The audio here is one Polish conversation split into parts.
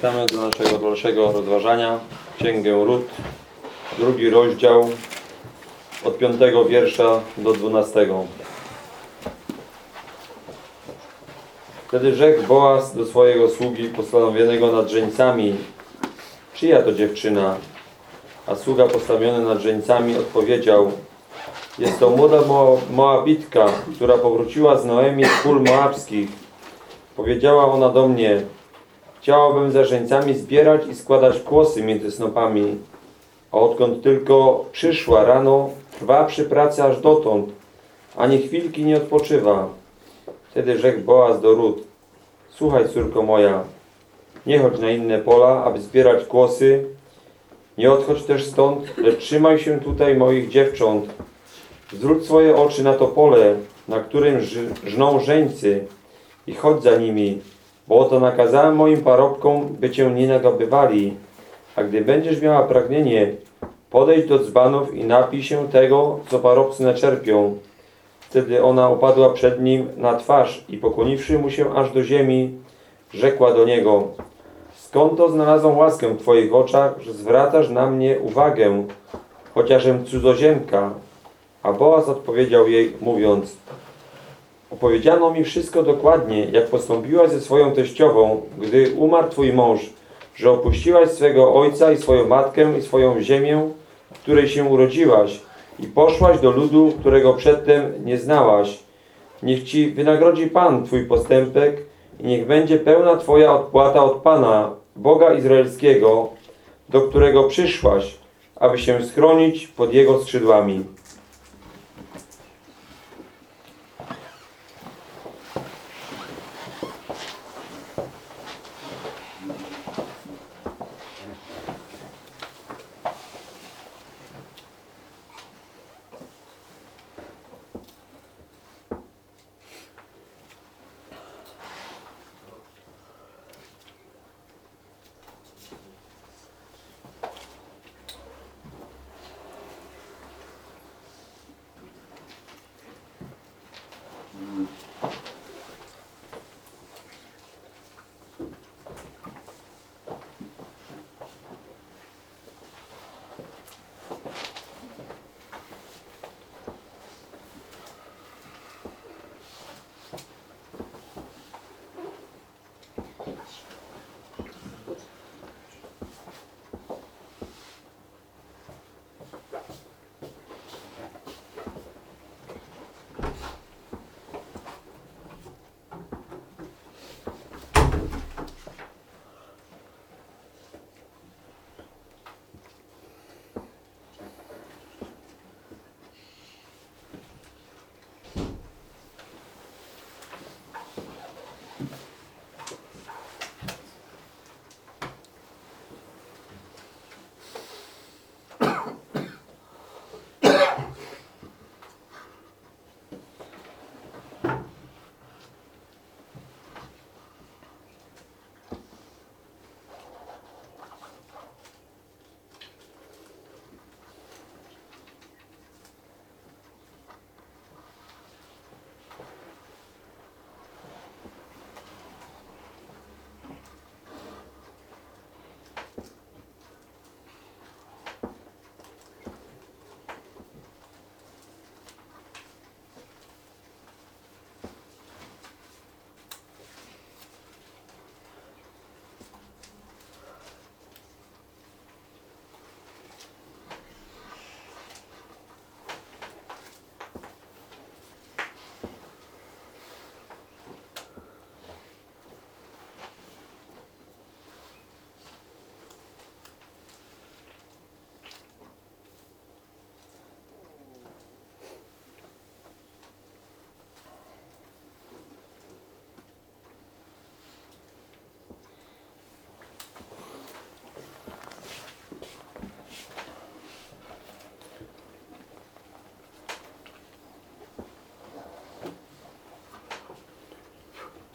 Czytamy do naszego dalszego rozważania Księgę Rut, drugi rozdział od piątego wiersza do dwunastego. Wtedy rzekł Boaz do swojego sługi postanowionego nad żeńcami Czyja to dziewczyna? A sługa postawiony nad żeńcami odpowiedział Jest to młoda Mo- Moabitka, która powróciła z Noemi z pól moabskich. Powiedziała ona do mnie Chciałabym za żeńcami zbierać i składać kłosy między snopami. A odkąd tylko przyszła rano, trwa przy pracy aż dotąd, ani chwilki nie odpoczywa. Wtedy rzekł Boaz do Rut, słuchaj córko moja, nie chodź na inne pola, aby zbierać kłosy, nie odchodź też stąd, lecz trzymaj się tutaj moich dziewcząt. Zwróć swoje oczy na to pole, na którym żną żeńcy i chodź za nimi, bo oto nakazałem moim parobkom, by cię nie nagabywali. A gdy będziesz miała pragnienie, podejdź do dzbanów i napij się tego, co parobcy naczerpią. Wtedy ona upadła przed nim na twarz i pokłoniwszy mu się aż do ziemi, rzekła do niego Skąd to znalazłam łaskę w Twoich oczach, że zwracasz na mnie uwagę, chociażem cudzoziemka? A Boaz odpowiedział jej, mówiąc Opowiedziano mi wszystko dokładnie, jak postąpiłaś ze swoją teściową, gdy umarł Twój mąż, że opuściłaś swego ojca i swoją matkę i swoją ziemię, w której się urodziłaś i poszłaś do ludu, którego przedtem nie znałaś. Niech Ci wynagrodzi Pan Twój postępek i niech będzie pełna Twoja odpłata od Pana, Boga Izraelskiego, do którego przyszłaś, aby się schronić pod Jego skrzydłami.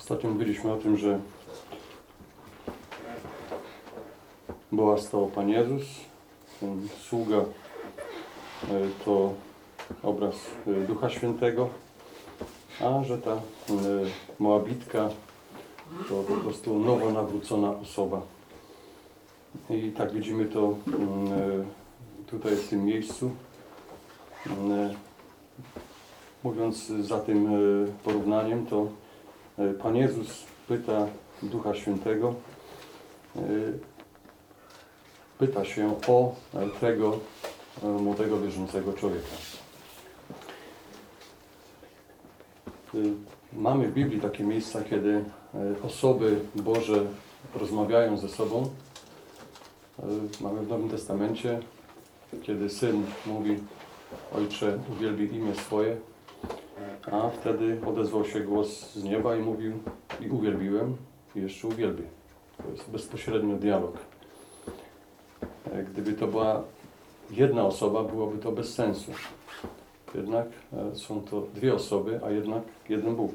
Ostatnio mówiliśmy o tym, że była stał Pan Jezus, ten sługa e, to obraz e, Ducha Świętego, a że ta e, Moabitka to po prostu nowo nawrócona osoba. I tak widzimy to mm, tutaj w tym miejscu. Mm, Mówiąc za tym porównaniem, to Pan Jezus pyta Ducha Świętego, e, pyta się o e, tego e, młodego wierzącego człowieka. Mamy w Biblii takie miejsca, kiedy e, osoby Boże rozmawiają ze sobą. Mamy w Nowym Testamencie, kiedy syn mówi Ojcze, uwielbi imię swoje, a wtedy odezwał się głos z nieba i mówił i uwielbiłem i jeszcze uwielbię. To jest bezpośrednio dialog. E, Gdyby to była jedna osoba, byłoby to bez sensu. Jednak e, są to dwie osoby, a jednak jeden Bóg.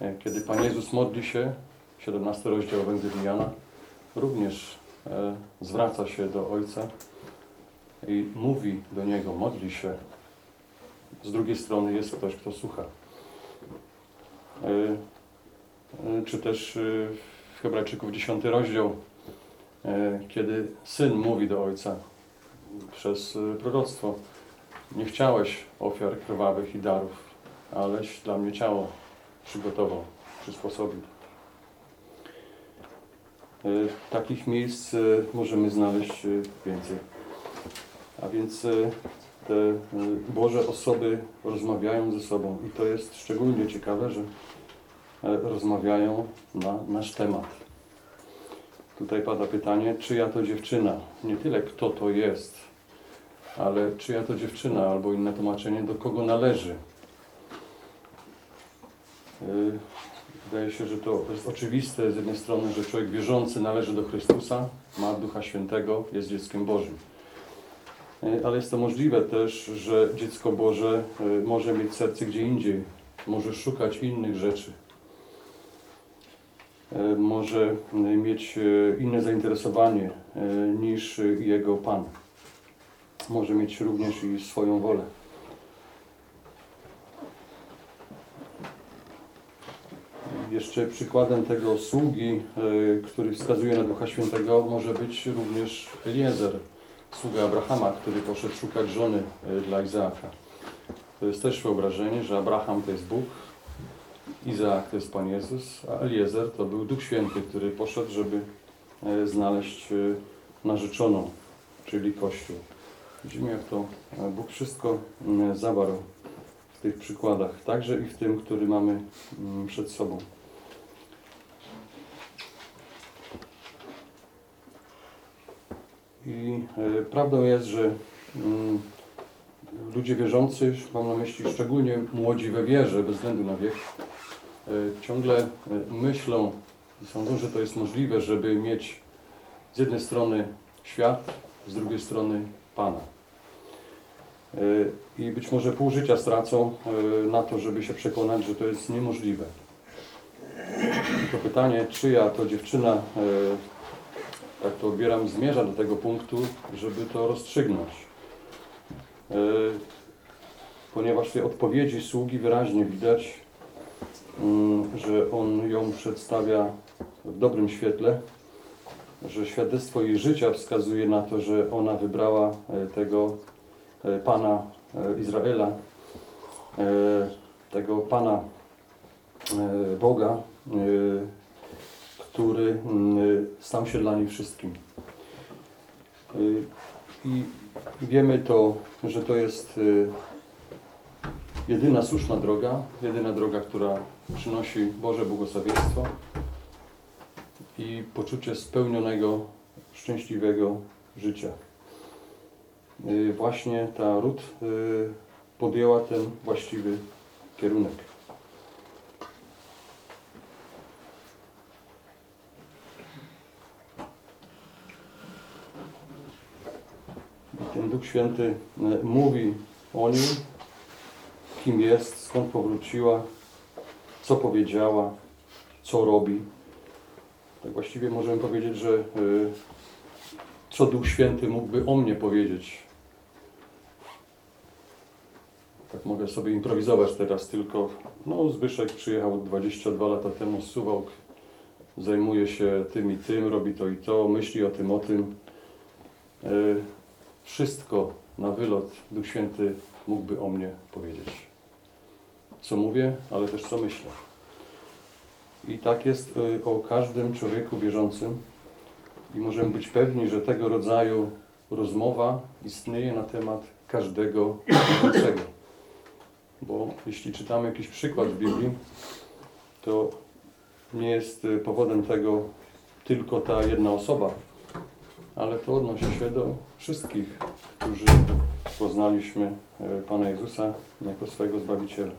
E, Kiedy Pan Jezus modli się, 17 rozdział Ewangelii Jana, również zwraca się do Ojca i mówi do Niego, modli się. Z drugiej strony jest ktoś, kto słucha. E, e, Czy też e, w Hebrajczyków 10 rozdział, kiedy Syn mówi do Ojca przez proroctwo, nie chciałeś ofiar krwawych i darów, aleś dla mnie ciało przygotował, przysposobił. Takich miejsc możemy znaleźć więcej. A więc te e, Boże osoby rozmawiają ze sobą i to jest szczególnie ciekawe, że e, rozmawiają na nasz temat. Tutaj pada pytanie, czyja to dziewczyna? Nie tyle kto to jest, ale czyja to dziewczyna, albo inne tłumaczenie, do kogo należy. Yy, Wydaje się, że to jest oczywiste z jednej strony, że człowiek wierzący należy do Chrystusa, ma Ducha Świętego, jest dzieckiem Bożym. Yy, Ale jest to możliwe też, że dziecko Boże yy, może mieć serce gdzie indziej, może szukać innych rzeczy, Yy, może mieć inne zainteresowanie niż jego Pan. Może mieć również i swoją wolę. Jeszcze przykładem tego sługi, e, który wskazuje na Ducha Świętego, może być również Eliezer, sługa Abrahama, który poszedł szukać żony e, dla Izaaka. To jest też wyobrażenie, że Abraham to jest Bóg, Izaak to jest Pan Jezus, a Eliezer to był Duch Święty, który poszedł, żeby e, znaleźć e, narzeczoną, czyli Kościół. Widzimy, jak to Bóg wszystko zawarł w tych przykładach, także i w tym, który mamy przed sobą. I e, prawdą jest, że mm, ludzie wierzący, mam na myśli szczególnie młodzi we wierze, bez względu na wiek, e, ciągle e, myślą i sądzą, że to jest możliwe, żeby mieć z jednej strony świat, z drugiej strony Pana. I być może pół życia stracą na to, żeby się przekonać, że to jest niemożliwe. I to pytanie, czyja to dziewczyna, e, tak to odbieram, zmierza do tego punktu, żeby to rozstrzygnąć. E, Ponieważ w tej odpowiedzi sługi wyraźnie widać, mm, że on ją przedstawia w dobrym świetle, że świadectwo jej życia wskazuje na to, że ona wybrała e, tego e, Pana e, Izraela, e, tego Pana e, Boga, e, który mm, stał się dla niej wszystkim. E, I wiemy to, że to jest e, jedyna słuszna droga, jedyna droga, która przynosi Boże błogosławieństwo i poczucie spełnionego, szczęśliwego życia. Y, Właśnie ta Rut y, podjęła ten właściwy kierunek. I ten Duch Święty y, mówi o nim, kim jest, skąd powróciła, co powiedziała, co robi. Tak właściwie możemy powiedzieć, że y, co Duch Święty mógłby o mnie powiedzieć. Tak mogę sobie improwizować teraz tylko. No, Zbyszek przyjechał 22 lata temu z Suwałk. zajmuje się tym i tym, robi to i to, myśli o tym, o tym. Wszystko na wylot Duch Święty mógłby o mnie powiedzieć. Co mówię, ale też co myślę. I tak jest e, o każdym człowieku wierzącym. I możemy być pewni, że tego rodzaju rozmowa istnieje na temat każdego wierzącego. Bo jeśli czytamy jakiś przykład w Biblii, to nie jest y, powodem tego tylko ta jedna osoba, ale to odnosi się do wszystkich, którzy poznaliśmy y, Pana Jezusa jako swojego Zbawiciela.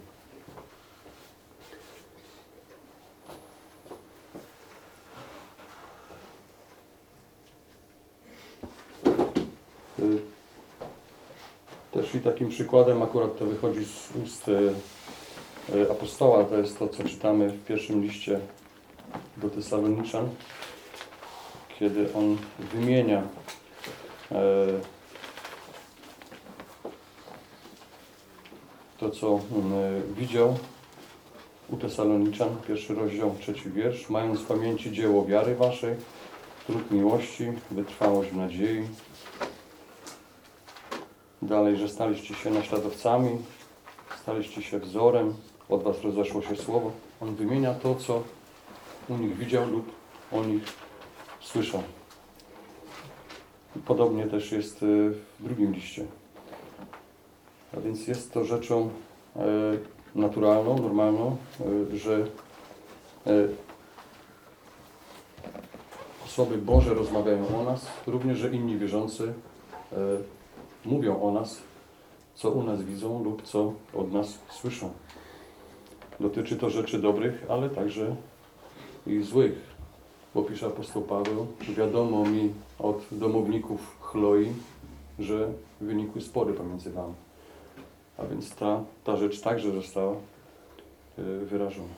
Y, Też i takim przykładem akurat to wychodzi z ust y, apostoła, to jest to, co czytamy w pierwszym liście do Tesaloniczan, kiedy on wymienia e, to, co on e, widział. U Tesaloniczan, pierwszy rozdział, trzeci wiersz, mając w pamięci dzieło wiary waszej, trud miłości, wytrwałość w nadziei, Dalej, że staliście się naśladowcami, staliście się wzorem, od was rozeszło się słowo. On wymienia to, co u nich widział lub o nich słyszał. I Podobnie też jest y, w drugim liście. A więc jest to rzeczą e, naturalną, normalną, e, że e, osoby Boże rozmawiają o nas, również, że inni wierzący mówią o nas, co u nas widzą lub co od nas słyszą. Dotyczy to rzeczy dobrych, ale także i złych. Bo pisze apostoł Paweł, wiadomo mi od domowników Chloi, że wynikły spory pomiędzy wami. A więc ta, ta rzecz także została y, wyrażona.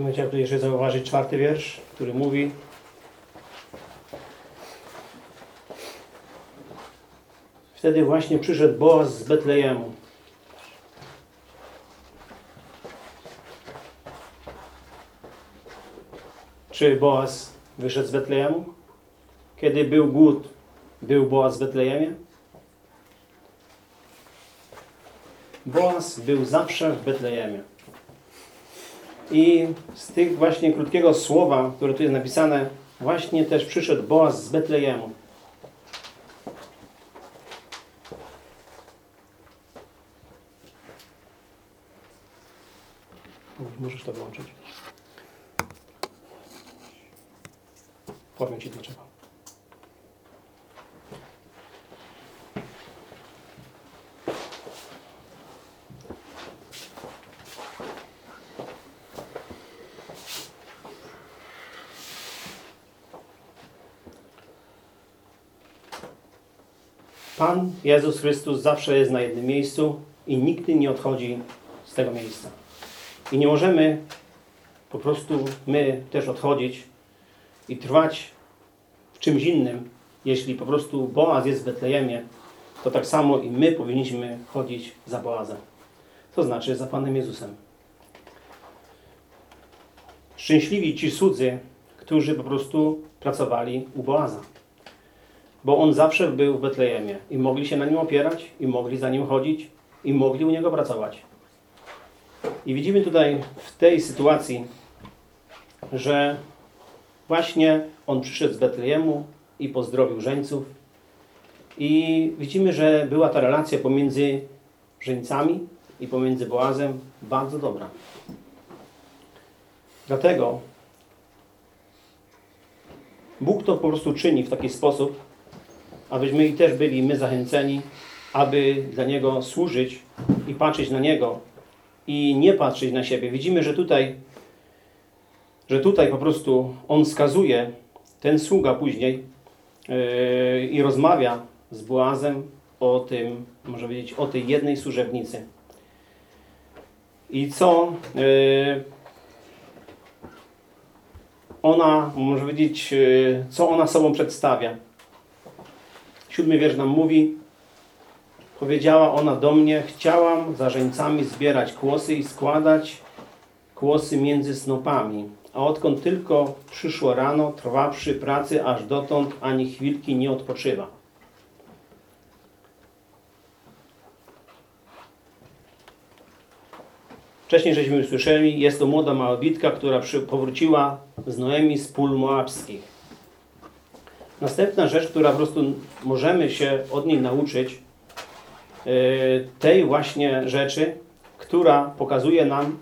Bym chciał tu jeszcze zauważyć czwarty wiersz, który mówi Wtedy właśnie przyszedł Boaz z Betlejemu. Czy Boaz wyszedł z Betlejemu? Kiedy był głód, był Boaz w Betlejemie? Boaz był zawsze w Betlejemie. I z tych właśnie krótkiego słowa, które tu jest napisane, właśnie też przyszedł Boaz z Betlejemu. Możesz to wyłączyć. Powiem Ci dlaczego. Pan Jezus Chrystus zawsze jest na jednym miejscu i nigdy nie odchodzi z tego miejsca. I nie możemy po prostu my też odchodzić i trwać w czymś innym. Jeśli po prostu Boaz jest w Betlejemie, to tak samo i my powinniśmy chodzić za Boazem. To znaczy za Panem Jezusem. Szczęśliwi ci cudzy, którzy po prostu pracowali u Boaza bo on zawsze był w Betlejemie i mogli się na nim opierać, i mogli za nim chodzić, i mogli u niego pracować. I widzimy tutaj w tej sytuacji, że właśnie on przyszedł z Betlejemu i pozdrowił żeńców. I widzimy, że była ta relacja pomiędzy żeńcami i pomiędzy Boazem bardzo dobra. Dlatego Bóg to po prostu czyni w taki sposób, abyśmy i też byli my zachęceni, aby dla Niego służyć i patrzeć na Niego i nie patrzeć na siebie. Widzimy, że tutaj, że tutaj po prostu On skazuje, ten sługa później yy, i rozmawia z Boazem o tym, może powiedzieć, o tej jednej służebnicy. I co yy, ona, może powiedzieć, yy, co ona sobą przedstawia. Siódmy wiersz nam mówi, powiedziała ona do mnie, chciałam za żeńcami zbierać kłosy i składać kłosy między snopami. A odkąd tylko przyszło rano, trwa przy pracy, aż dotąd ani chwilki nie odpoczywa. Wcześniej żeśmy już słyszeli, jest to młoda Moabitka, która powróciła z Noemi z pól moabskich. Następna rzecz, która po prostu możemy się od niej nauczyć, yy, tej właśnie rzeczy, która pokazuje nam,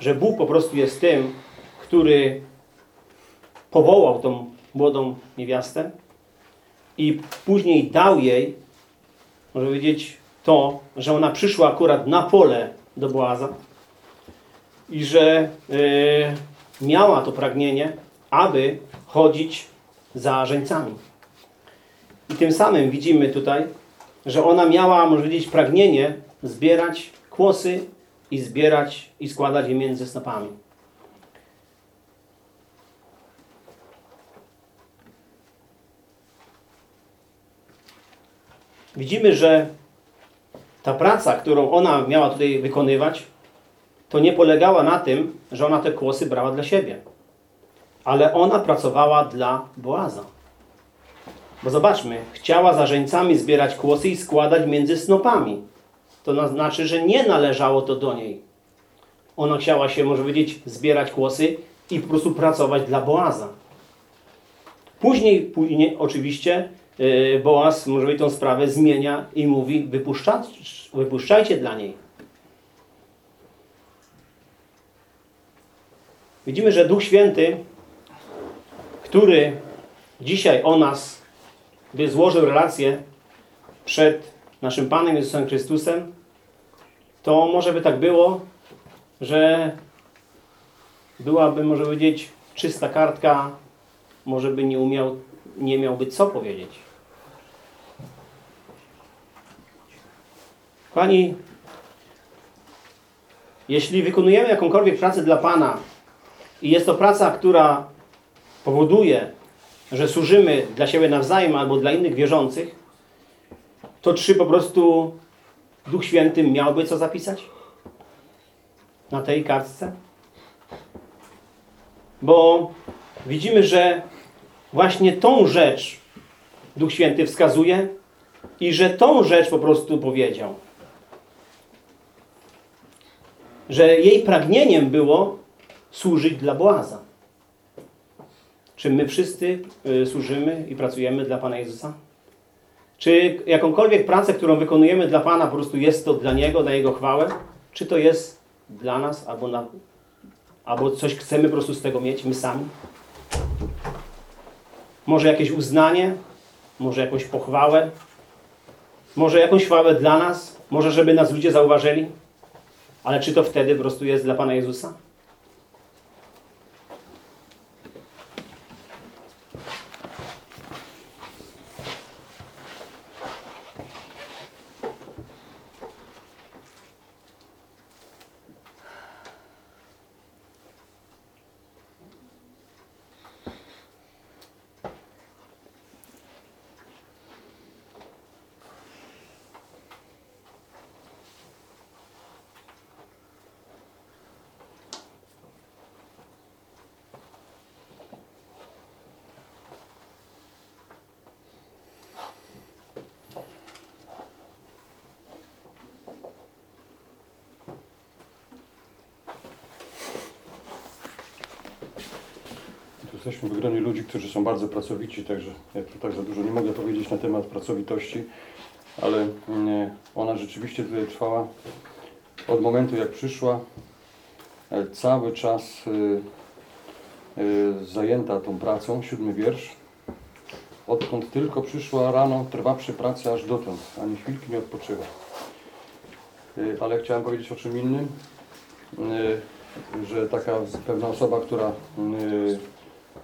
że Bóg po prostu jest tym, który powołał tą młodą niewiastę i później dał jej, może powiedzieć, to, że ona przyszła akurat na pole do Boaza i że y, miała to pragnienie, aby chodzić za żeńcami. I tym samym widzimy tutaj, że ona miała, może powiedzieć, pragnienie zbierać kłosy i zbierać i składać je między snopami. Widzimy, że ta praca, którą ona miała tutaj wykonywać, to nie polegała na tym, że ona te kłosy brała dla siebie, ale ona pracowała dla Boaza. Bo zobaczmy, chciała za żeńcami zbierać kłosy i składać między snopami. To na- znaczy, że nie należało to do niej. Ona chciała się, może powiedzieć, zbierać kłosy i po prostu pracować dla Boaza. Później, później oczywiście yy, Boaz, może powiedzieć, tą sprawę zmienia i mówi, wypuszcza, wypuszczajcie dla niej. Widzimy, że Duch Święty, który dzisiaj o nas by złożył relację przed naszym Panem Jezusem Chrystusem, to może by tak było, że byłaby, może powiedzieć, czysta kartka, może by nie umiał, nie miałby co powiedzieć. Pani, jeśli wykonujemy jakąkolwiek pracę dla Pana i jest to praca, która powoduje, że służymy dla siebie nawzajem albo dla innych wierzących, to czy po prostu Duch Święty miałby co zapisać na tej kartce? Bo widzimy, że właśnie tą rzecz Duch Święty wskazuje i że tą rzecz po prostu powiedział. Że jej pragnieniem było służyć dla Boaza. Czy my wszyscy y, służymy i pracujemy dla Pana Jezusa? Czy jakąkolwiek pracę, którą wykonujemy dla Pana, po prostu jest to dla Niego, na Jego chwałę? Czy to jest dla nas, albo, na, albo coś chcemy po prostu z tego mieć, my sami? Może jakieś uznanie? Może jakąś pochwałę? Może jakąś chwałę dla nas? Może żeby nas ludzie zauważyli? Ale czy to wtedy po prostu jest dla Pana Jezusa? Jesteśmy w gronie ludzi, którzy są bardzo pracowici, także ja tu tak za dużo nie mogę powiedzieć na temat pracowitości, ale mm, ona rzeczywiście tutaj trwała od momentu jak przyszła, e, cały czas y, y, zajęta tą pracą, siódmy wiersz. Odkąd tylko przyszła rano, trwa przy pracy aż dotąd, ani chwilki nie odpoczywa. Ale chciałem powiedzieć o czym innym, że taka pewna osoba, która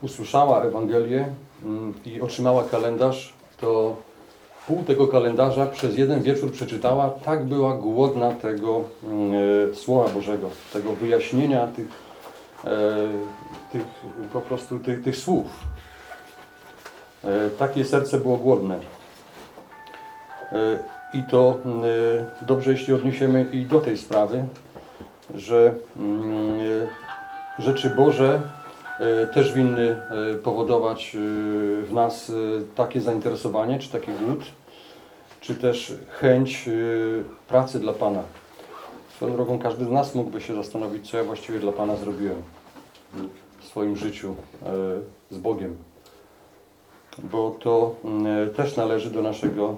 usłyszała Ewangelię mm, i otrzymała kalendarz, to pół tego kalendarza przez jeden wieczór przeczytała, tak była głodna tego e, Słowa Bożego, tego wyjaśnienia tych, e, tych po prostu tych, tych słów. E, takie serce było głodne. I to e, dobrze, jeśli odniesiemy i do tej sprawy, że mm, rzeczy Boże też winny e, powodować e, w nas e, takie zainteresowanie, czy taki głód, czy też chęć e, pracy dla Pana. Swoją drogą każdy z nas mógłby się zastanowić, co ja właściwie dla Pana zrobiłem w swoim życiu e, z Bogiem. Bo to też należy do naszego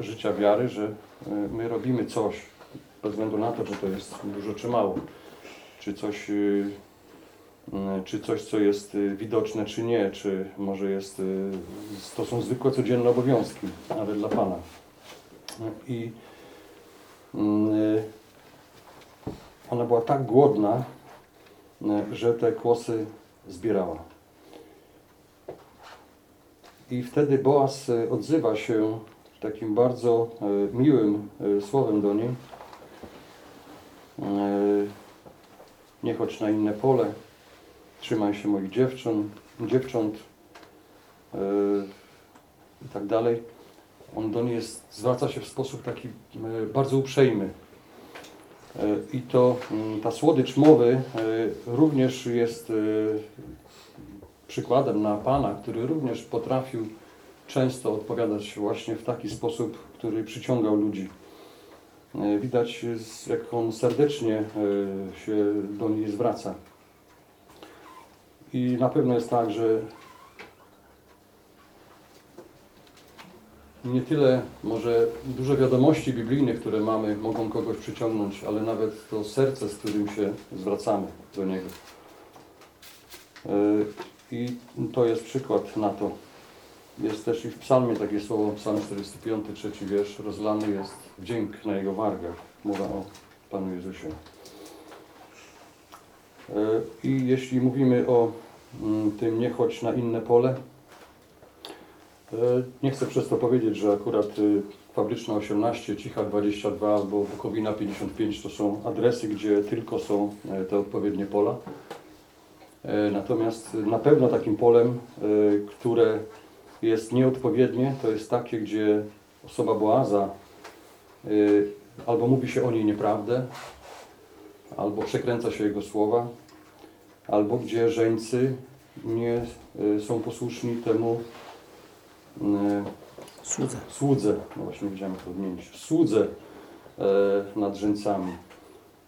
życia wiary, że e, my robimy coś, bez względu na to, czy to jest dużo czy mało, czy coś, czy coś co jest y, widoczne, czy nie, czy może jest, y, to są zwykłe codzienne obowiązki, ale dla Pana. I y, ona była tak głodna, y, że te kłosy zbierała. I wtedy Boaz y, odzywa się takim bardzo y, miłym y, słowem do niej. Y, Nie chodź na inne pole, trzymaj się moich dziewcząt, dziewcząt y, i tak dalej. On do niej jest, zwraca się w sposób taki y, bardzo uprzejmy. Y, I to mm, ta słodycz mowy y, również jest y, przykładem na Pana, który również potrafił często odpowiadać właśnie w taki sposób, który przyciągał ludzi. Widać, jak on serdecznie się do niej zwraca. I na pewno jest tak, że nie tyle może duże wiadomości biblijnych, które mamy, mogą kogoś przyciągnąć, ale nawet to serce, z którym się zwracamy do Niego. E, I to jest przykład na to. Jest też i w psalmie takie słowo, psalm 45, trzeci wiersz, rozlany jest wdzięk na Jego wargach. Mowa o Panu Jezusie. E, I jeśli mówimy o mm, tym nie chodź na inne pole, e, nie chcę przez to powiedzieć, że akurat y, Fabryczna 18, Cicha 22 albo Bukowina 55 to są adresy, gdzie tylko są e, te odpowiednie pola. Natomiast na pewno takim polem, które jest nieodpowiednie, to jest takie, gdzie osoba Boaza y, albo mówi się o niej nieprawdę, albo przekręca się jego słowa, albo gdzie żeńcy nie y, są posłuszni temu y, Słudze. słudze, no właśnie widziałem to odmienić, słudze e, nad żeńcami.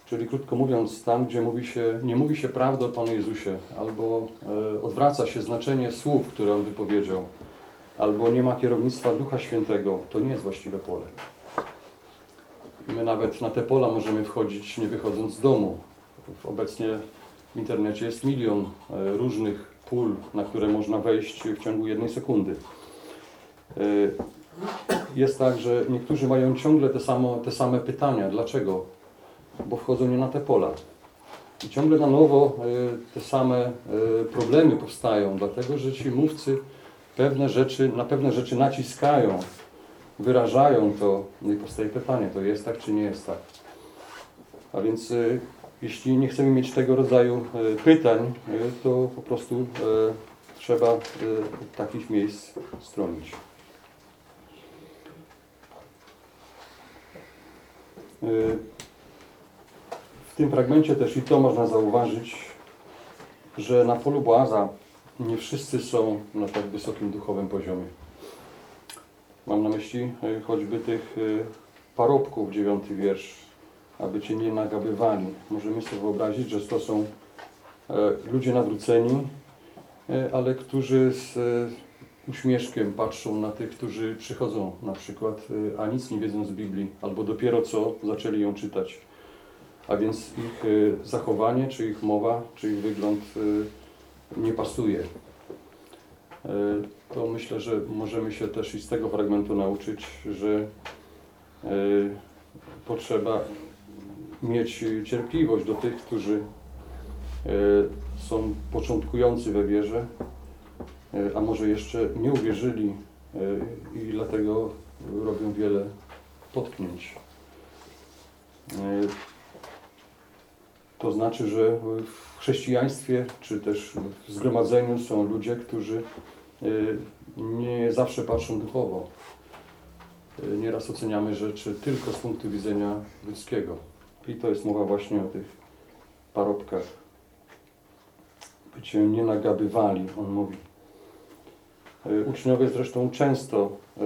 Czyli krótko mówiąc, tam gdzie mówi się, nie mówi się prawdy o Panu Jezusie, albo e, odwraca się znaczenie słów, które On wypowiedział, albo nie ma kierownictwa Ducha Świętego, to nie jest właściwe pole. My nawet na te pola możemy wchodzić nie wychodząc z domu. Obecnie w internecie jest milion e, różnych pól, na które można wejść w ciągu jednej sekundy. E, Jest tak, że niektórzy mają ciągle te, samo, te same pytania. Dlaczego? Bo wchodzą nie na te pola. I ciągle na nowo e, te same problemy powstają, dlatego że ci mówcy pewne rzeczy, na pewne rzeczy naciskają, wyrażają to. No i powstaje pytanie, to jest tak czy nie jest tak. A więc e, jeśli nie chcemy mieć tego rodzaju e, pytań, e, to po prostu trzeba takich miejsc stronić. Y, W tym fragmencie też i to można zauważyć, że na polu Boaza nie wszyscy są na tak wysokim duchowym poziomie. Mam na myśli y, choćby tych y, parobków, dziewiąty wiersz, aby Cię nie nagabywali. Możemy sobie wyobrazić, że to są e, ludzie nawróceni, e, ale którzy z e, uśmieszkiem patrzą na tych, którzy przychodzą na przykład, a nic nie wiedzą z Biblii, albo dopiero co zaczęli ją czytać. A więc ich zachowanie, czy ich mowa, czy ich wygląd nie pasuje. To myślę, że możemy się też i z tego fragmentu nauczyć, że y, potrzeba mieć cierpliwość do tych, którzy y, są początkujący we wierze, E, a może jeszcze nie uwierzyli e, i dlatego robią wiele potknięć. E, To znaczy, że w chrześcijaństwie czy też w zgromadzeniu są ludzie, którzy e, nie zawsze patrzą duchowo. Nieraz oceniamy rzeczy tylko z punktu widzenia ludzkiego. I to jest mowa właśnie o tych parobkach. By cię nie nagabywali, on mówi. E, Uczniowie zresztą często, e,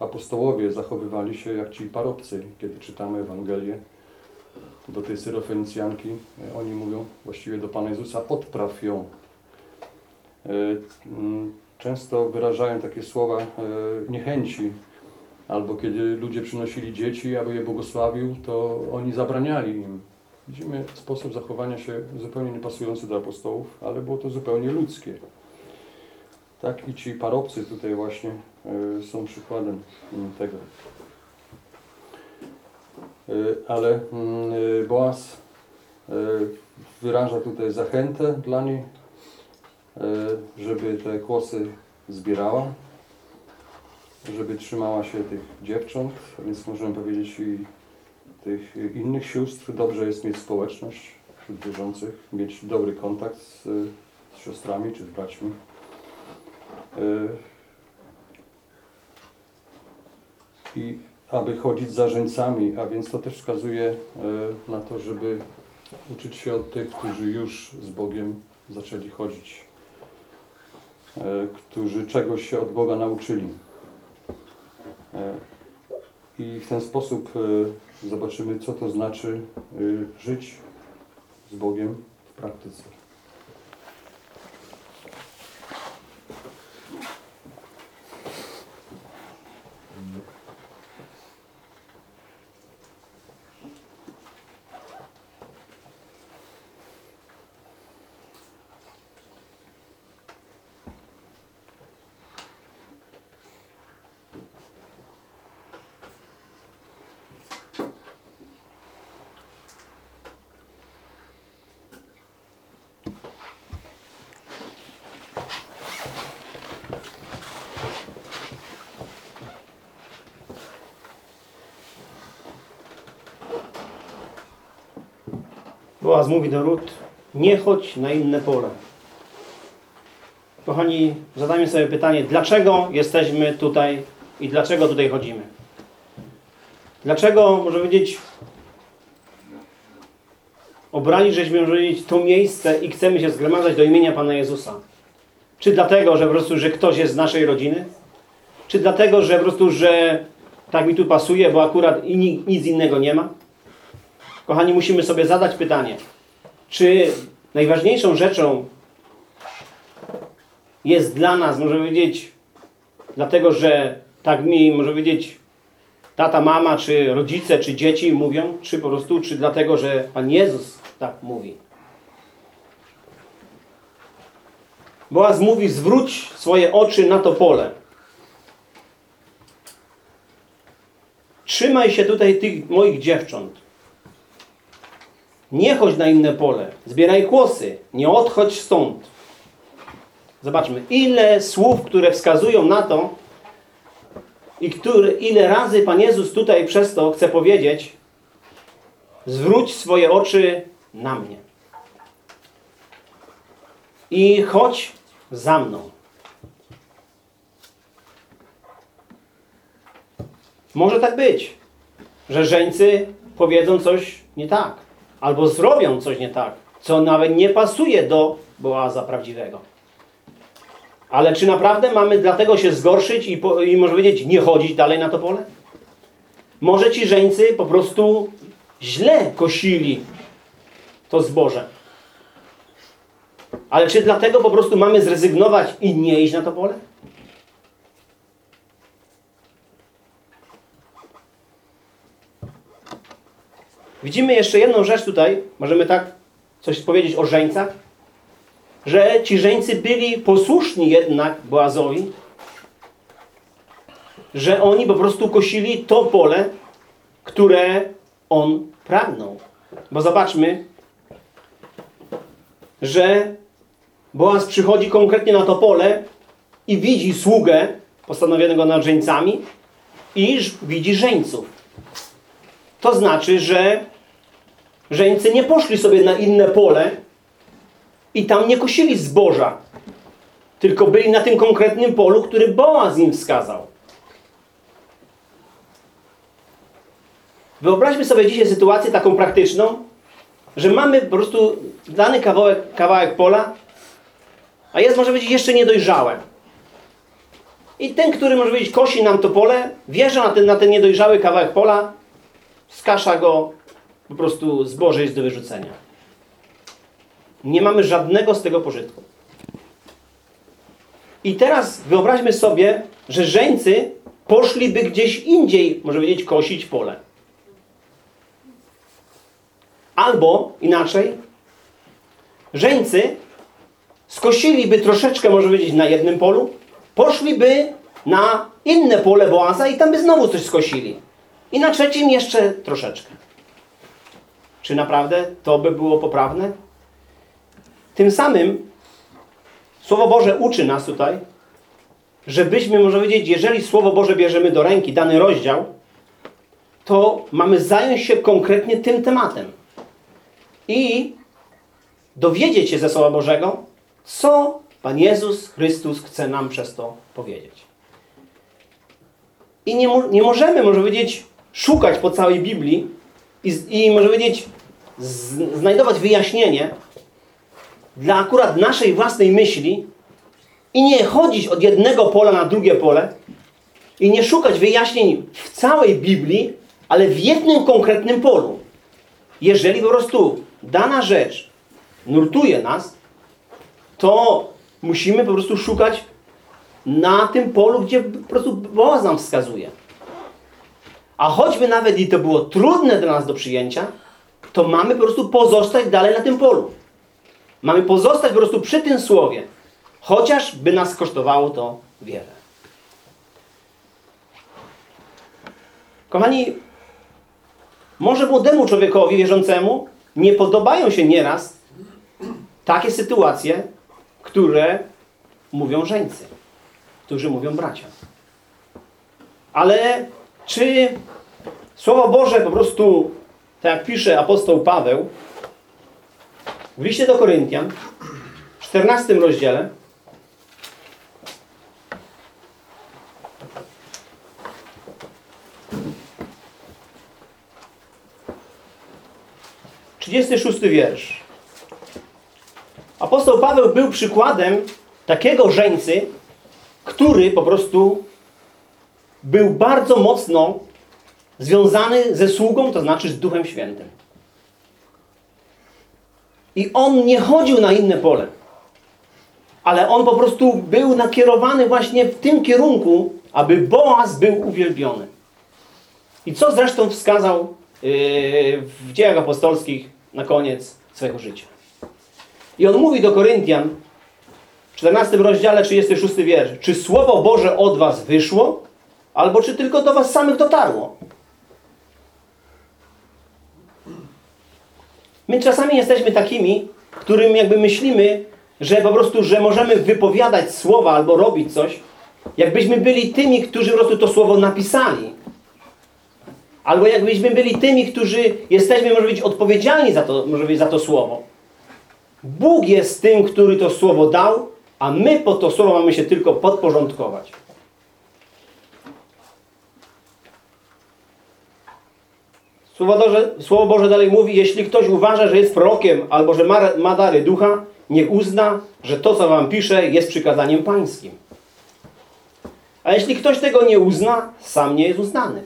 apostołowie zachowywali się jak ci parobcy, kiedy czytamy Ewangelię do tej syrofenicjanki. e, Oni mówią właściwie do Pana Jezusa, odpraw ją. E, mm, Często wyrażają takie słowa e, niechęci, albo kiedy ludzie przynosili dzieci, aby je błogosławił, to oni zabraniali im. Widzimy sposób zachowania się zupełnie niepasujący do apostołów, ale było to zupełnie ludzkie. Tak i ci parobcy tutaj właśnie e, są przykładem tego. Ale mm, Boaz wyraża tutaj zachętę dla niej, żeby te kłosy zbierała, żeby trzymała się tych dziewcząt, więc możemy powiedzieć i tych innych sióstr. Dobrze jest mieć społeczność wśród wierzących, mieć dobry kontakt z, z siostrami czy z braćmi. E, I aby chodzić za żeńcami, a więc to też wskazuje e, na to, żeby uczyć się od tych, którzy już z Bogiem zaczęli chodzić, e, którzy czegoś się od Boga nauczyli. E, I w ten sposób e, zobaczymy, co to znaczy e, żyć z Bogiem w praktyce. Boaz mówi do Rut, nie chodź na inne pole. Kochani, zadajmy sobie pytanie, dlaczego jesteśmy tutaj i dlaczego tutaj chodzimy? Dlaczego, może powiedzieć, obrali, żeśmy, powiedzieć, to miejsce i chcemy się zgromadzać do imienia Pana Jezusa? Czy dlatego, że po prostu, że ktoś jest z naszej rodziny? Czy dlatego, że po prostu, że tak mi tu pasuje, bo akurat nic innego nie ma? Kochani, musimy sobie zadać pytanie, czy najważniejszą rzeczą jest dla nas, może powiedzieć, dlatego, że tak mi, może powiedzieć, tata, mama, czy rodzice, czy dzieci mówią, czy po prostu, czy dlatego, że Pan Jezus tak mówi. Boaz mówi, zwróć swoje oczy na to pole. Trzymaj się tutaj tych moich dziewcząt. Nie chodź na inne pole. Zbieraj kłosy. Nie odchodź stąd. Zobaczmy, ile słów, które wskazują na to i które, ile razy Pan Jezus tutaj przez to chce powiedzieć zwróć swoje oczy na mnie. I chodź za mną. Może tak być, że żeńcy powiedzą coś nie tak, albo zrobią coś nie tak, co nawet nie pasuje do Boaza prawdziwego. Ale czy naprawdę mamy dlatego się zgorszyć i, po, i może powiedzieć, nie chodzić dalej na to pole? Może ci żeńcy po prostu źle kosili to zboże. Ale czy dlatego po prostu mamy zrezygnować i nie iść na to pole? Widzimy jeszcze jedną rzecz tutaj, możemy tak coś powiedzieć o żeńcach, że ci żeńcy byli posłuszni jednak Boazowi, że oni po prostu kosili to pole, które on pragnął. Bo zobaczmy, że Boaz przychodzi konkretnie na to pole i widzi sługę postanowionego nad żeńcami i widzi żeńców. To znaczy, że żeńcy nie poszli sobie na inne pole i tam nie kosili zboża, tylko byli na tym konkretnym polu, który Boaz im wskazał. Wyobraźmy sobie dzisiaj sytuację taką praktyczną, że mamy po prostu dany kawałek, kawałek pola, a jest może być jeszcze niedojrzałe. I ten, który może być kosi nam to pole, wjeżdża na ten, na ten niedojrzały kawałek pola, skasza go, po prostu zboże jest do wyrzucenia. Nie mamy żadnego z tego pożytku. I teraz wyobraźmy sobie, że żeńcy poszliby gdzieś indziej, może powiedzieć, kosić pole. Albo inaczej, żeńcy skosiliby troszeczkę, może powiedzieć, na jednym polu, poszliby na inne pole Boaza i tam by znowu coś skosili. I na trzecim jeszcze troszeczkę. Czy naprawdę to by było poprawne? Tym samym Słowo Boże uczy nas tutaj, żebyśmy, może powiedzieć, jeżeli Słowo Boże bierzemy do ręki, dany rozdział, to mamy zająć się konkretnie tym tematem. I dowiedzieć się ze Słowa Bożego, co Pan Jezus Chrystus chce nam przez to powiedzieć. I nie, nie możemy, może powiedzieć, szukać po całej Biblii i, i może powiedzieć, znajdować wyjaśnienie dla akurat naszej własnej myśli i nie chodzić od jednego pola na drugie pole i nie szukać wyjaśnień w całej Biblii, ale w jednym konkretnym polu. Jeżeli po prostu dana rzecz nurtuje nas, to musimy po prostu szukać na tym polu, gdzie po prostu Boaz nam wskazuje. A choćby nawet i to było trudne dla nas do przyjęcia, to mamy po prostu pozostać dalej na tym polu. Mamy pozostać po prostu przy tym słowie, chociaż by nas kosztowało to wiele. Kochani, może młodemu człowiekowi wierzącemu nie podobają się nieraz takie sytuacje, które mówią żeńcy, którzy mówią bracia. Ale czy Słowo Boże po prostu, tak jak pisze apostoł Paweł, w liście do Koryntian, w 14 rozdziale, Trzydziesty szósty wiersz. Apostoł Paweł był przykładem takiego żeńcy, który po prostu był bardzo mocno związany ze sługą, to znaczy z Duchem Świętym. I on nie chodził na inne pole. Ale on po prostu był nakierowany właśnie w tym kierunku, aby Boaz był uwielbiony. I co zresztą wskazał yy, w dziejach apostolskich na koniec swojego życia. I on mówi do Koryntian w 14 rozdziale 36 wiersz. Czy Słowo Boże od was wyszło? Albo czy tylko do was samych dotarło? My czasami jesteśmy takimi, którym jakby myślimy, że po prostu, że możemy wypowiadać słowa albo robić coś, jakbyśmy byli tymi, którzy po prostu to słowo napisali. Albo jakbyśmy byli tymi, którzy jesteśmy, może być, odpowiedzialni za to, może być, za to słowo. Bóg jest tym, który to słowo dał, a my po to słowo mamy się tylko podporządkować. Słowo Boże, Słowo Boże dalej mówi, jeśli ktoś uważa, że jest prorokiem albo że ma, ma dary ducha, niech uzna, że to, co wam pisze, jest przykazaniem pańskim. A jeśli ktoś tego nie uzna, sam nie jest uznany.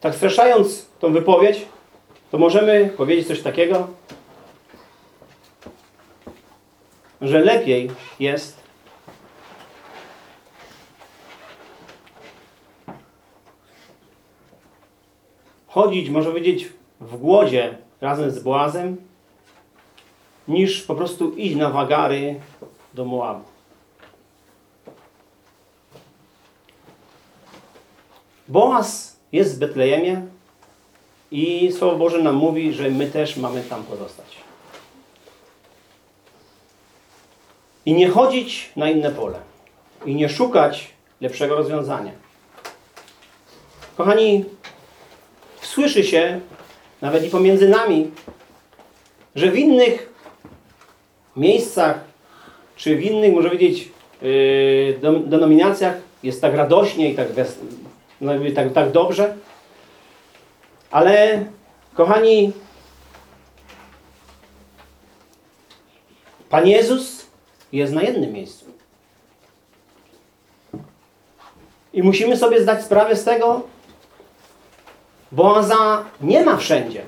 Tak streszając tą wypowiedź, to możemy powiedzieć coś takiego, że lepiej jest chodzić, może powiedzieć, w głodzie razem z Boazem, niż po prostu iść na wagary do Moabu. Boaz jest w Betlejemie i Słowo Boże nam mówi, że my też mamy tam pozostać. I nie chodzić na inne pole. I nie szukać lepszego rozwiązania. Kochani, słyszy się, nawet i pomiędzy nami, że w innych miejscach, czy w innych, może powiedzieć, yy, denominacjach jest tak radośnie i tak, no, jakby tak, tak dobrze. Ale, kochani, Pan Jezus jest na jednym miejscu. I musimy sobie zdać sprawę z tego, Boaza nie ma wszędzie.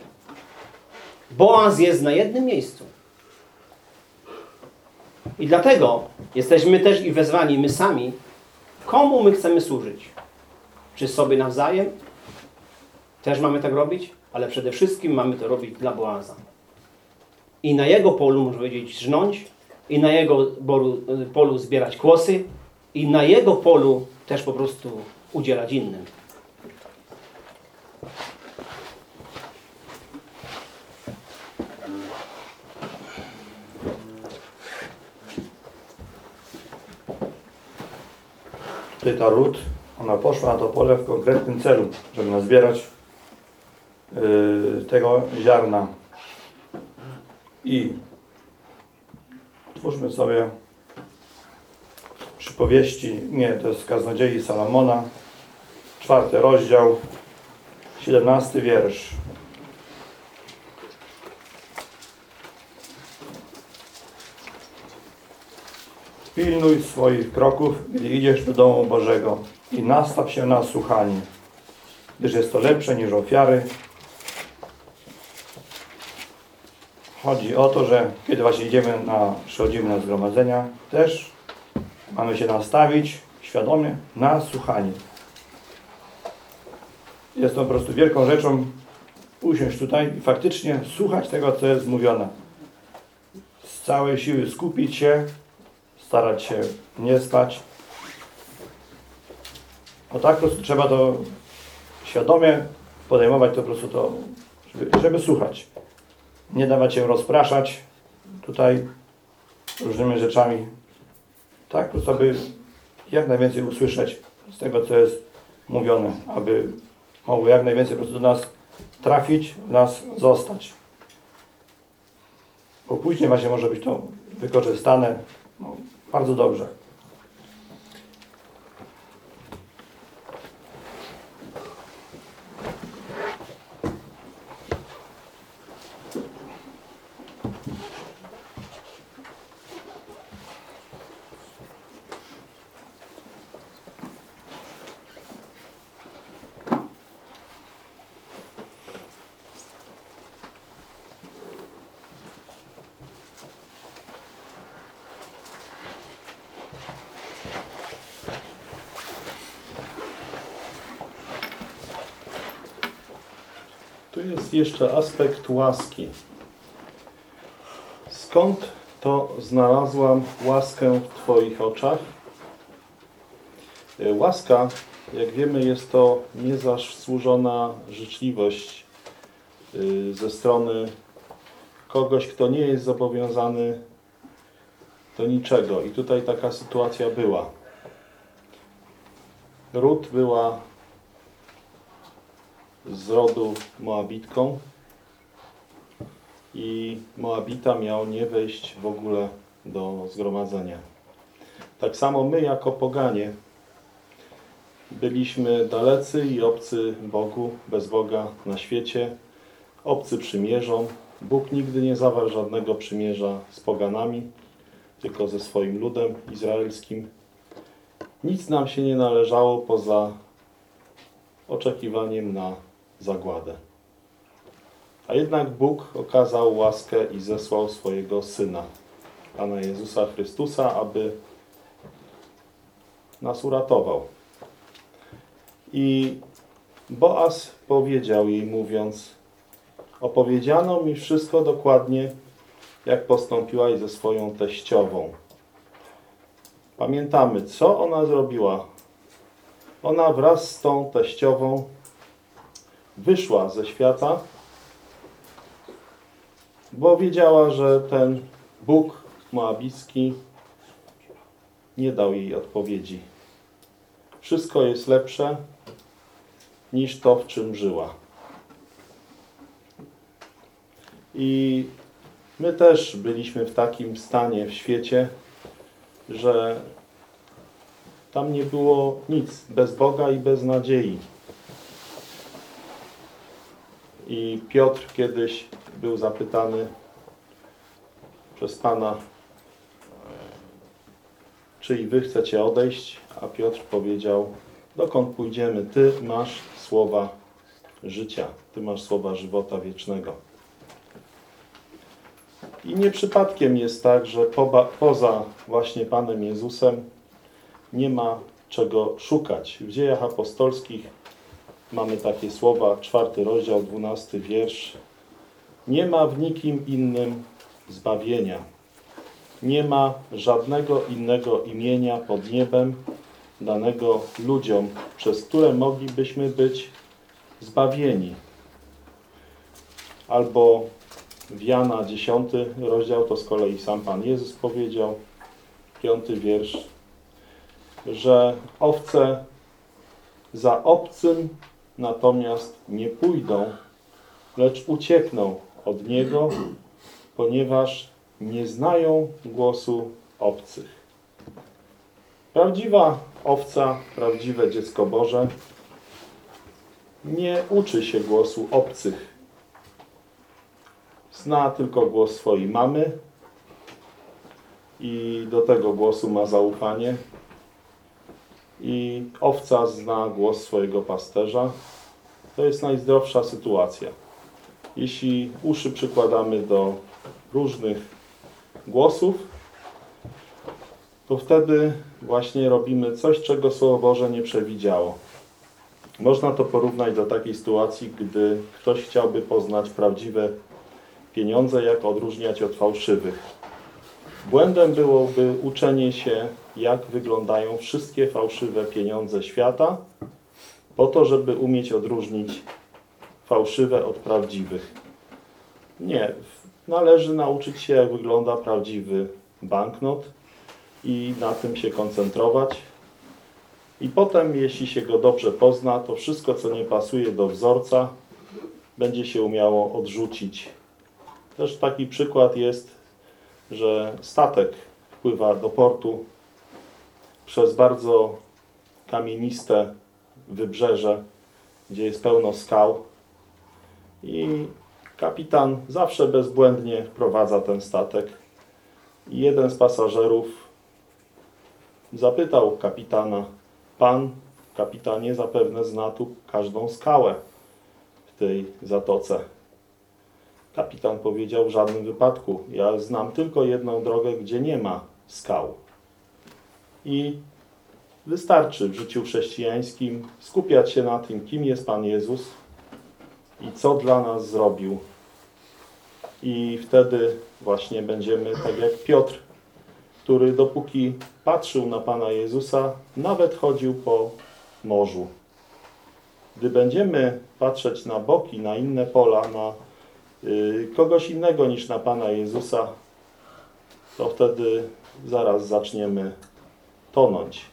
Boaz jest na jednym miejscu. I dlatego jesteśmy też i wezwani my sami, komu my chcemy służyć. Czy sobie nawzajem? Też mamy tak robić, ale przede wszystkim mamy to robić dla Boaza. I na jego polu, można powiedzieć, żnąć, i na jego polu, polu zbierać kłosy, i na jego polu też po prostu udzielać innym. Ta ród, ona poszła na to pole w konkretnym celu, żeby nazbierać yy, tego ziarna. I twórzmy sobie przypowieści, nie, to jest Kaznodziei Salomona, czwarty rozdział, siedemnasty wiersz. Pilnuj swoich kroków, gdy idziesz do domu Bożego i nastaw się na słuchanie, gdyż jest to lepsze niż ofiary. Chodzi o to, że kiedy właśnie idziemy na, przychodzimy na zgromadzenia, też mamy się nastawić świadomie na słuchanie. Jest to po prostu wielką rzeczą usiąść tutaj i faktycznie słuchać tego, co jest mówione. Z całej siły skupić się, starać się nie spać. O tak po prostu trzeba to świadomie podejmować to po prostu to, żeby, żeby słuchać. Nie dawać się rozpraszać tutaj różnymi rzeczami. Tak po prostu, aby jak najwięcej usłyszeć z tego, co jest mówione, aby mogło jak najwięcej po prostu do nas trafić, w nas zostać. Bo później właśnie może być to wykorzystane no, bardzo dobrze. Tu jest jeszcze aspekt łaski. Skąd to znalazłam łaskę w Twoich oczach? Y, Łaska, jak wiemy, jest to niezasłużona życzliwość y, ze strony kogoś, kto nie jest zobowiązany do niczego. I tutaj taka sytuacja była. Ród była z rodu Moabitką i Moabita miał nie wejść w ogóle do zgromadzenia. Tak samo my jako poganie byliśmy dalecy i obcy Bogu, bez Boga na świecie, obcy przymierzom. Bóg nigdy nie zawarł żadnego przymierza z poganami, tylko ze swoim ludem izraelskim. Nic nam się nie należało poza oczekiwaniem na zagładę. A jednak Bóg okazał łaskę i zesłał swojego Syna, Pana Jezusa Chrystusa, aby nas uratował. I Boaz powiedział jej, mówiąc, opowiedziano mi wszystko dokładnie, jak postąpiłaś ze swoją teściową. Pamiętamy, co ona zrobiła ona wraz z tą teściową wyszła ze świata, bo wiedziała, że ten Bóg Moabicki nie dał jej odpowiedzi. Wszystko jest lepsze niż to, w czym żyła. I my też byliśmy w takim stanie w świecie, że tam nie było nic bez Boga i bez nadziei. I Piotr kiedyś był zapytany przez Pana, czy i wy chcecie odejść? A Piotr powiedział, dokąd pójdziemy? Ty masz słowa życia, Ty masz słowa żywota wiecznego. I nie przypadkiem jest tak, że poza właśnie Panem Jezusem nie ma czego szukać. W dziejach apostolskich mamy takie słowa, czwarty rozdział, dwunasty wiersz. Nie ma w nikim innym zbawienia. Nie ma żadnego innego imienia pod niebem danego ludziom, przez które moglibyśmy być zbawieni. Albo w Jana 10 rozdział, to z kolei sam Pan Jezus powiedział, piąty wiersz, że owce za obcym natomiast nie pójdą, lecz uciekną od Niego, ponieważ nie znają głosu obcych. Prawdziwa owca, prawdziwe dziecko Boże nie uczy się głosu obcych. Zna tylko głos swojej mamy i do tego głosu ma zaufanie. I owca zna głos swojego pasterza. To jest najzdrowsza sytuacja. Jeśli uszy przykładamy do różnych głosów, to wtedy właśnie robimy coś, czego Słowo Boże nie przewidziało. Można to porównać do takiej sytuacji, gdy ktoś chciałby poznać prawdziwe pieniądze, jak odróżniać od fałszywych. Błędem byłoby uczenie się, jak wyglądają wszystkie fałszywe pieniądze świata, po to, żeby umieć odróżnić fałszywe od prawdziwych. Nie, należy nauczyć się, jak wygląda prawdziwy banknot i na tym się koncentrować. I potem, jeśli się go dobrze pozna, to wszystko, co nie pasuje do wzorca, będzie się umiało odrzucić. Też taki przykład jest, że statek wpływa do portu przez bardzo kamieniste wybrzeże, gdzie jest pełno skał i kapitan zawsze bezbłędnie prowadza ten statek. I jeden z pasażerów zapytał kapitana, pan, kapitanie, zapewne zna tu każdą skałę w tej zatoce. Kapitan powiedział w żadnym wypadku. Ja znam tylko jedną drogę, gdzie nie ma skał. I wystarczy w życiu chrześcijańskim skupiać się na tym, kim jest Pan Jezus i co dla nas zrobił. I wtedy właśnie będziemy tak jak Piotr, który dopóki patrzył na Pana Jezusa, nawet chodził po morzu. Gdy będziemy patrzeć na boki, na inne pola, na y, kogoś innego niż na Pana Jezusa, to wtedy zaraz zaczniemy tonąć,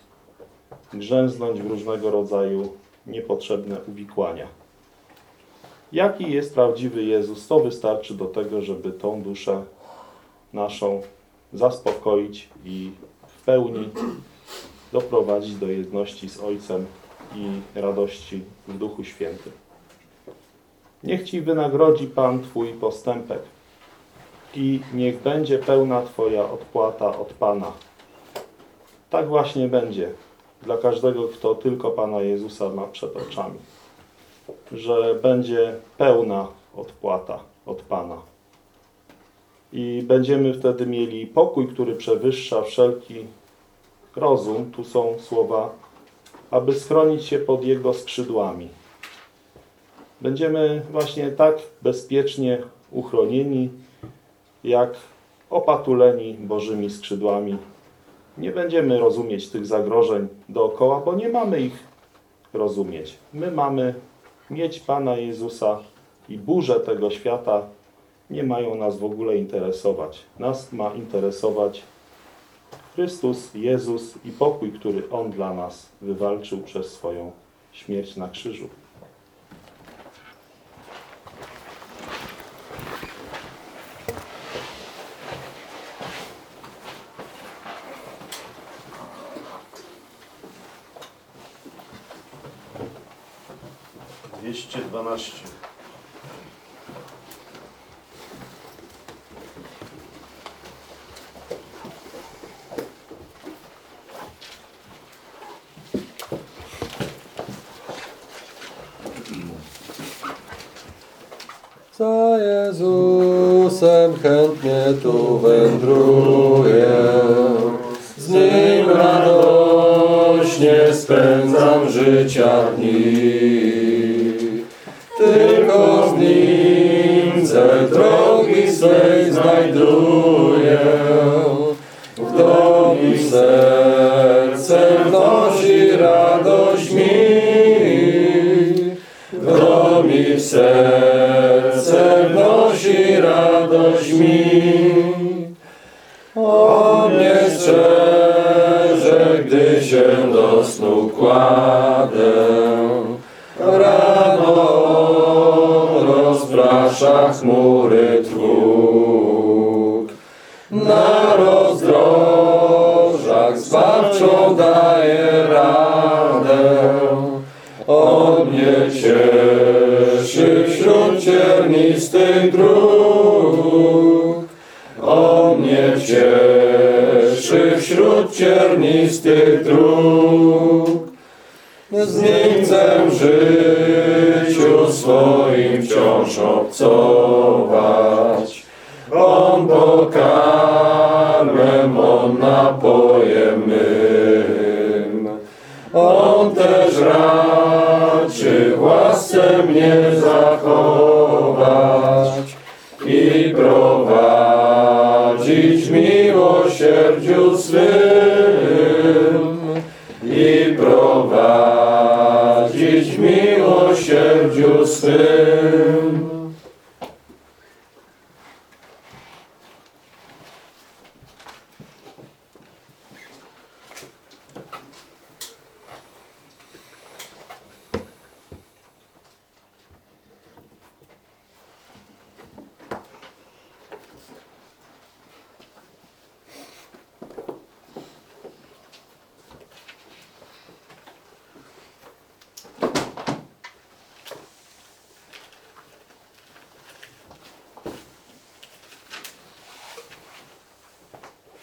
grzęznąć w różnego rodzaju niepotrzebne uwikłania. Jaki jest prawdziwy Jezus, to wystarczy do tego, żeby tą duszę naszą zaspokoić i w pełni doprowadzić do jedności z Ojcem i radości w Duchu Świętym. Niech Ci wynagrodzi Pan Twój postępek i niech będzie pełna Twoja odpłata od Pana. Tak właśnie będzie dla każdego, kto tylko Pana Jezusa ma przed oczami. Że będzie pełna odpłata od Pana. I będziemy wtedy mieli pokój, który przewyższa wszelki rozum. Tu są słowa, aby schronić się pod Jego skrzydłami. Będziemy właśnie tak bezpiecznie uchronieni, jak opatuleni Bożymi skrzydłami. Nie będziemy rozumieć tych zagrożeń dookoła, bo nie mamy ich rozumieć. My mamy mieć Pana Jezusa i burze tego świata nie mają nas w ogóle interesować. Nas ma interesować Chrystus, Jezus i pokój, który On dla nas wywalczył przez swoją śmierć na krzyżu. Dwieście dwanaście. Za Jezusem chętnie tu wędruję, z Nim radośnie spędzam życia dni. Swej znajduję, w dom i serce wnosi radość mi. W dom i w serce wnosi radość mi. O mnie strzeże, gdy się do snu kładę. Rano rozprasza chmury ciernistych dróg. On mnie cieszy wśród ciernistych dróg. Z nim chcę w życiu swoim wciąż obcować. On pokarmem, on napojem mym. On też raczy w łasce mnie zachować miłosierdziu swym i prowadzić miłosierdziu swym.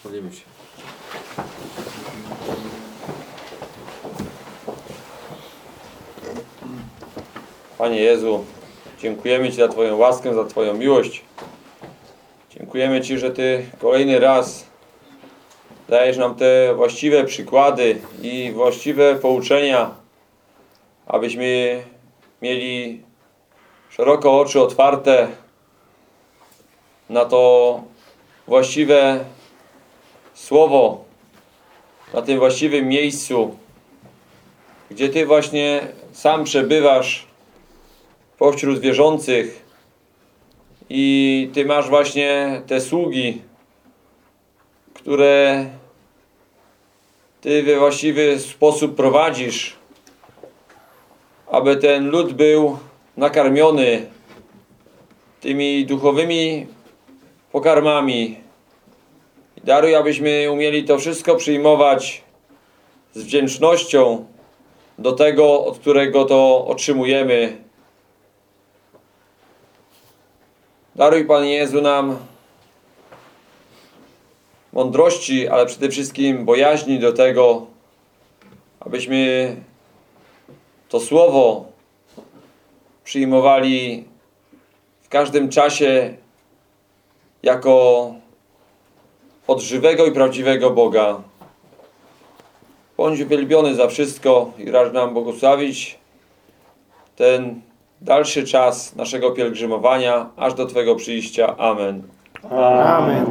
Modlimy się. Panie Jezu, dziękujemy Ci za Twoją łaskę, za Twoją miłość. Dziękujemy Ci, że Ty kolejny raz dajesz nam te właściwe przykłady i właściwe pouczenia, abyśmy mieli szeroko oczy otwarte na to właściwe słowo na tym właściwym miejscu, gdzie Ty właśnie sam przebywasz pośród wierzących i Ty masz właśnie te sługi, które Ty we właściwy sposób prowadzisz, aby ten lud był nakarmiony tymi duchowymi pokarmami, Daruj, abyśmy umieli to wszystko przyjmować z wdzięcznością do tego, od którego to otrzymujemy. Daruj, Panie Jezu, nam mądrości, ale przede wszystkim bojaźni do tego, abyśmy to słowo przyjmowali w każdym czasie jako od żywego i prawdziwego Boga. Bądź uwielbiony za wszystko i racz nam błogosławić ten dalszy czas naszego pielgrzymowania, aż do Twojego przyjścia. Amen. Amen.